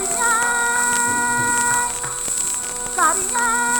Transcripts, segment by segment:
Karina Karina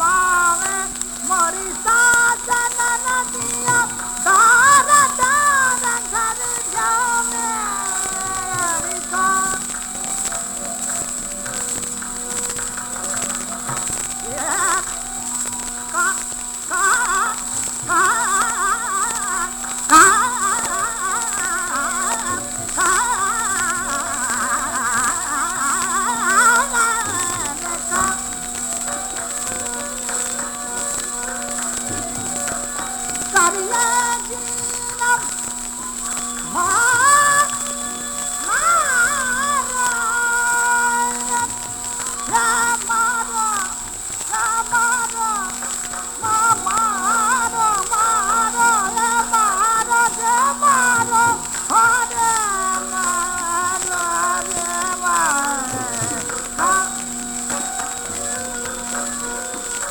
Yeah.